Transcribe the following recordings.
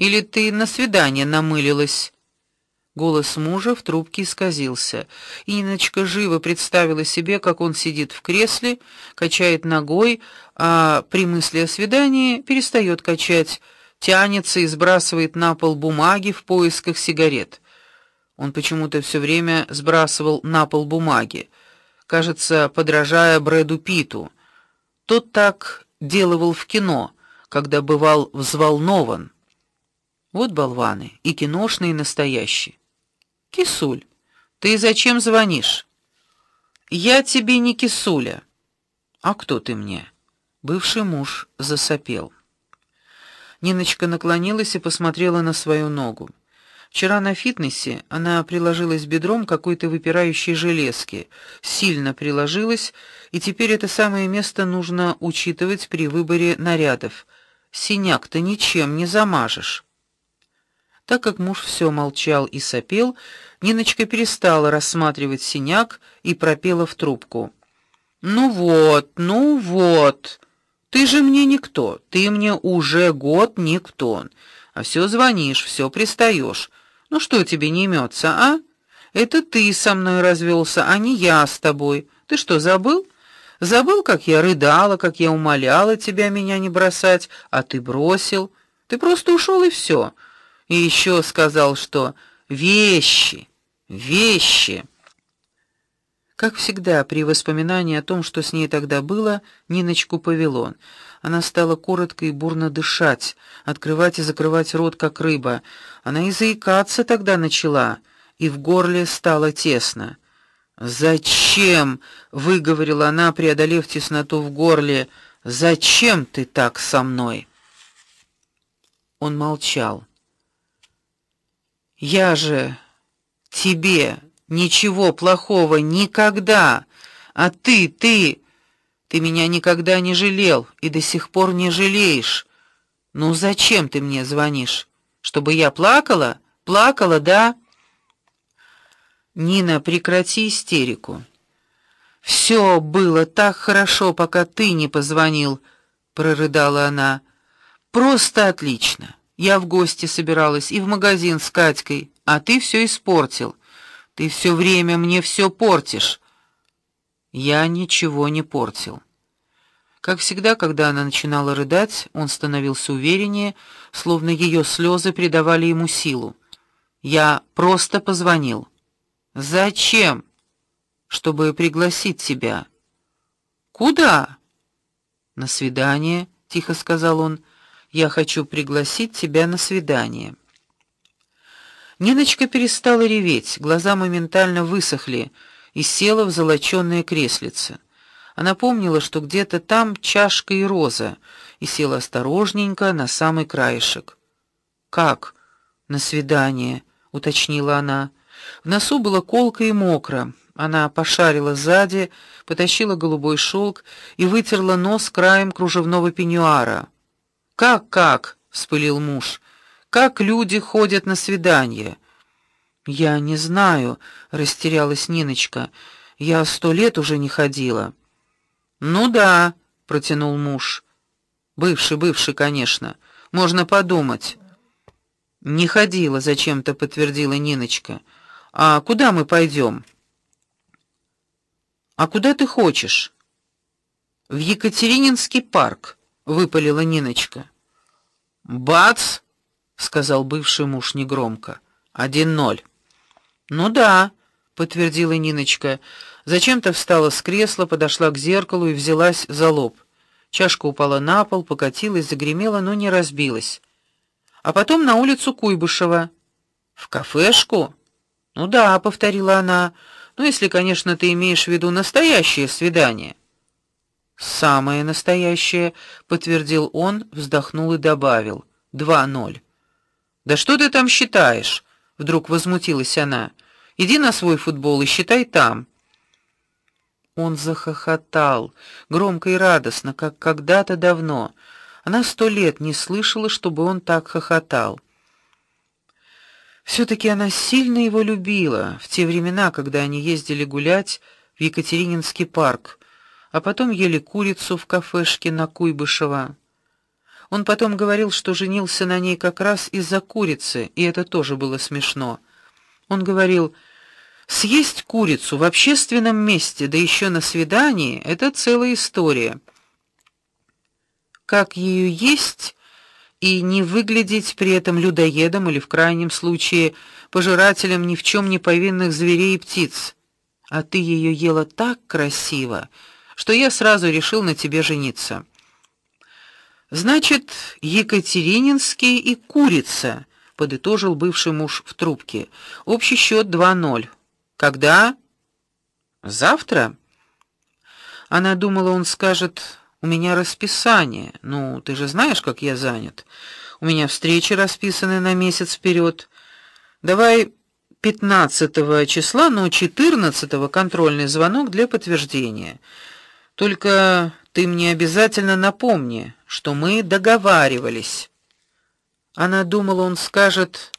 Или ты на свидание намылилась? Голос мужа в трубке исказился. И Ниночка живо представила себе, как он сидит в кресле, качает ногой, а при мысли о свидании перестает качать, тянется и сбрасывает на пол бумаги в поисках сигарет. Он почему-то все время сбрасывал на пол бумаги, кажется, подражая Брэду Питту. Тот так делал в кино, когда бывал взволнован. Вот болваны, и киношные, и настоящие. Кисуль, ты зачем звонишь? Я тебе не кисуля. А кто ты мне? Бывший муж засопел. Ниночка наклонилась и посмотрела на свою ногу. Вчера на фитнесе она приложилась бедром к какой-то выпирающей железке, сильно приложилась, и теперь это самое место нужно учитывать при выборе нарядов. Синяк-то ничем не замажешь. Так как муж все молчал и сопел, Ниночка перестала рассматривать синяк и пропела в трубку: "Ну вот, ну вот. Ты же мне никто. Ты мне уже год никто. А все звонишь, все пристаешь. Ну что тебе не имется, а? Это ты со мной развелся, а не я с тобой. Ты что, забыл? Забыл, как я рыдала, как я умоляла тебя меня не бросать, а ты бросил. Ты просто ушел и все. И еще сказал, что вещи, вещи. Как всегда, при воспоминании о том, что с ней тогда было, Ниночку повело. Она стала коротко и бурно дышать, открывать и закрывать рот как рыба. Она и заикаться тогда начала, и в горле стало тесно. "Зачем?" выговорила она, преодолев тесноту в горле. "Зачем ты так со мной?" Он молчал. Я же тебе ничего плохого никогда. А ты, ты, ты меня никогда не жалел и до сих пор не жалеешь. Ну зачем ты мне звонишь? Чтобы я плакала? Плакала, да? Нина, прекрати истерику. Все было так хорошо, пока ты не позвонил, прорыдала она. Просто отлично. Я в гости собиралась и в магазин с Катькой, а ты все испортил. Ты все время мне все портишь. Я ничего не портил. Как всегда, когда она начинала рыдать, он становился увереннее, словно ее слезы придавали ему силу. Я просто позвонил. Зачем? Чтобы пригласить тебя. Куда? На свидание, тихо сказал он. Я хочу пригласить тебя на свидание. Ниночка перестала реветь, глаза моментально высохли и села в золочёное креслице. Она помнила, что где-то там чашка и роза, и села осторожненько на самый краешек. Как? На свидание, уточнила она. В носу было колко и мокро. Она пошарила сзади, потащила голубой шелк и вытерла нос краем кружевного пеньюара. Как как? вспылил муж. Как люди ходят на свидания? Я не знаю, растерялась Ниночка. Я сто лет уже не ходила. Ну да, протянул муж. Бывший, бывший, конечно. Можно подумать. Не ходила, зачем-то подтвердила Ниночка. А куда мы пойдем? А куда ты хочешь? В Екатерининский парк выпалила Ниночка. Бац, сказал бывший муж негромко. Один ноль. Ну да, подтвердила Ниночка. Зачем-то встала с кресла, подошла к зеркалу и взялась за лоб. Чашка упала на пол, покатилась, загремела, но не разбилась. А потом на улицу Куйбышева. В кафешку? Ну да, повторила она. Ну, если, конечно, ты имеешь в виду настоящее свидание. Самое настоящее, подтвердил он, вздохнул и добавил: два ноль. Да что ты там считаешь? вдруг возмутилась она. Иди на свой футбол и считай там. Он захохотал, громко и радостно, как когда-то давно. Она сто лет не слышала, чтобы он так хохотал. все таки она сильно его любила в те времена, когда они ездили гулять в Екатерининский парк а потом ели курицу в кафешке на Куйбышева. Он потом говорил, что женился на ней как раз из-за курицы, и это тоже было смешно. Он говорил: "Съесть курицу в общественном месте, да еще на свидании это целая история". Как ее есть и не выглядеть при этом людоедом или в крайнем случае пожирателем ни в чем не повинных зверей и птиц. А ты ее ела так красиво, что я сразу решил на тебе жениться. Значит, Екатерининский и курица, подытожил бывший муж в трубке. Общий счет 2:0. Когда? Завтра. Она думала, он скажет: "У меня расписание. Ну, ты же знаешь, как я занят. У меня встречи расписаны на месяц вперед. Давай 15 числа, но 14 контрольный звонок для подтверждения. Только ты мне обязательно напомни, что мы договаривались. Она думала, он скажет: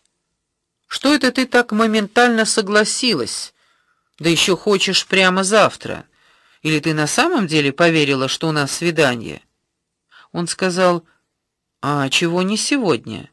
"Что это ты так моментально согласилась? Да еще хочешь прямо завтра? Или ты на самом деле поверила, что у нас свидание?" Он сказал: "А чего не сегодня?"